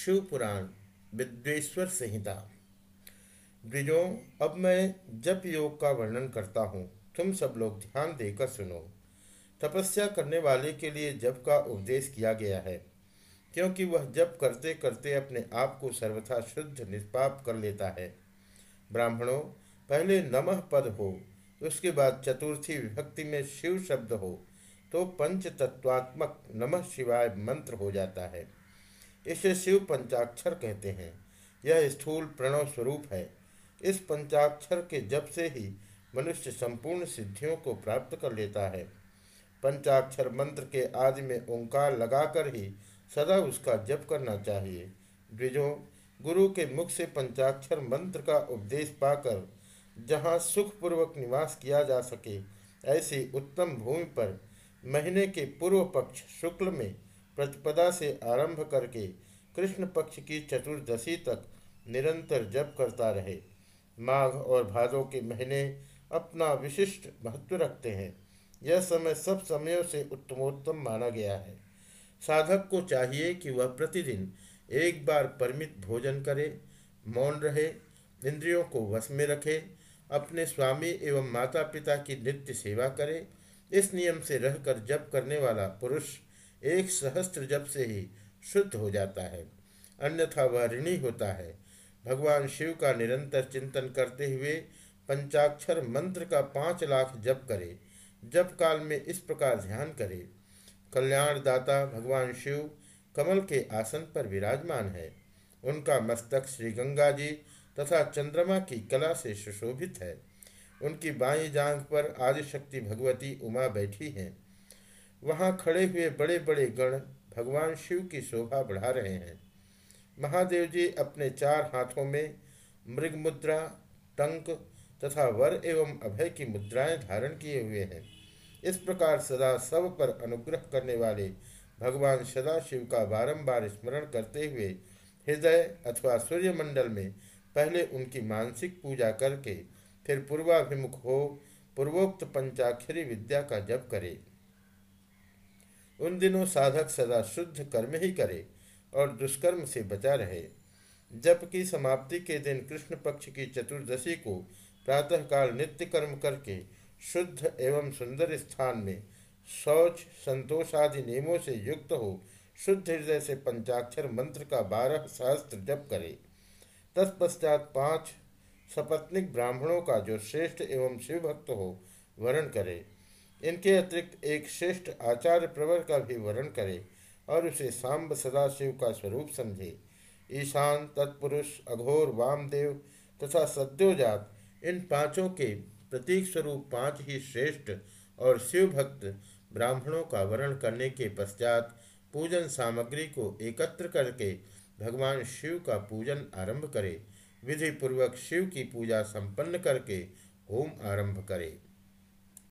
शिव पुराण विद्वेश्वर संहिता। द्विजों अब मैं जप योग का वर्णन करता हूँ। तुम सब लोग ध्यान देकर सुनो। तपस्या करने वाले के लिए जप का उपदेश किया गया है, क्योंकि वह जप करते करते अपने आप को सर्वथा शुद्ध, निष्पाप कर लेता है। ब्राह्मणों, पहले नमः पद हो, उसके बाद चतुर्थी विभक्ति में शिव शब्द हो तो पंच तत्वात्मक नमः शिवाय मंत्र हो जाता है। इसे शिव पंचाक्षर कहते हैं। यह स्थूल प्रणव स्वरूप है। इस पंचाक्षर के जप से ही मनुष्य संपूर्ण सिद्धियों को प्राप्त कर लेता है। पंचाक्षर मंत्र के आदि में ओंकार लगाकर ही सदा उसका जप करना चाहिए। द्विजों, गुरु के मुख से पंचाक्षर मंत्र का उपदेश पाकर जहाँ सुखपूर्वक निवास किया जा सके, ऐसी उत्तम भूमि पर महीने के पूर्व पक्ष शुक्ल में प्रतिपदा से आरंभ करके कृष्ण पक्ष की चतुर्दशी तक निरंतर जप करता रहे। माघ और भादों के महीने अपना विशिष्ट महत्व रखते हैं। यह समय सब समयों से उत्तमोत्तम माना गया है। साधक को चाहिए कि वह प्रतिदिन एक बार परिमित भोजन करे, मौन रहे, इंद्रियों को वश में रखे, अपने स्वामी एवं माता पिता की नित्य सेवा करे। इस नियम से रहकर जप करने वाला पुरुष एक सहस्त्र जप से ही शुद्ध हो जाता है। अन्यथा वह ऋणी होता है। भगवान शिव का निरंतर चिंतन करते हुए पंचाक्षर मंत्र का पाँच लाख जप करे। जप काल में इस प्रकार ध्यान करे। कल्याणदाता भगवान शिव कमल के आसन पर विराजमान है। उनका मस्तक श्री गंगा जी तथा चंद्रमा की कला से सुशोभित है। उनकी बाई जांग पर आदिशक्ति भगवती उमा बैठी हैं। वहाँ खड़े हुए बड़े बड़े गण भगवान शिव की शोभा बढ़ा रहे हैं। महादेव जी अपने चार हाथों में मृग मुद्रा, टंक तथा वर एवं अभय की मुद्राएँ धारण किए हुए हैं। इस प्रकार सदा सब पर अनुग्रह करने वाले भगवान सदाशिव का बारंबार स्मरण करते हुए हृदय अथवा सूर्यमंडल में पहले उनकी मानसिक पूजा करके फिर पूर्वाभिमुख हो, पूर्वोक्त पंचाक्षरी विद्या का जप करे। उन दिनों साधक सदा शुद्ध कर्म ही करे और दुष्कर्म से बचा रहे। जप की समाप्ति के दिन कृष्ण पक्ष की चतुर्दशी को प्रातःकाल नित्य कर्म करके शुद्ध एवं सुंदर स्थान में शौच, संतोष आदि नियमों से युक्त हो शुद्ध हृदय से पंचाक्षर मंत्र का बारह सहस्त्र जप करे। तत्पश्चात पाँच सपत्निक ब्राह्मणों का जो श्रेष्ठ एवं शिवभक्त हो, वर्ण करे। इनके अतिरिक्त एक श्रेष्ठ आचार्य प्रवर का भी वर्णन करे और उसे सांब सदाशिव का स्वरूप समझे। ईशान, तत्पुरुष, अघोर, वामदेव तथा सद्योजात इन पाँचों के प्रतीक स्वरूप पाँच ही श्रेष्ठ और शिव भक्त ब्राह्मणों का वर्ण करने के पश्चात पूजन सामग्री को एकत्र करके भगवान शिव का पूजन आरंभ करे। विधि पूर्वक शिव की पूजा संपन्न करके होम आरंभ करे।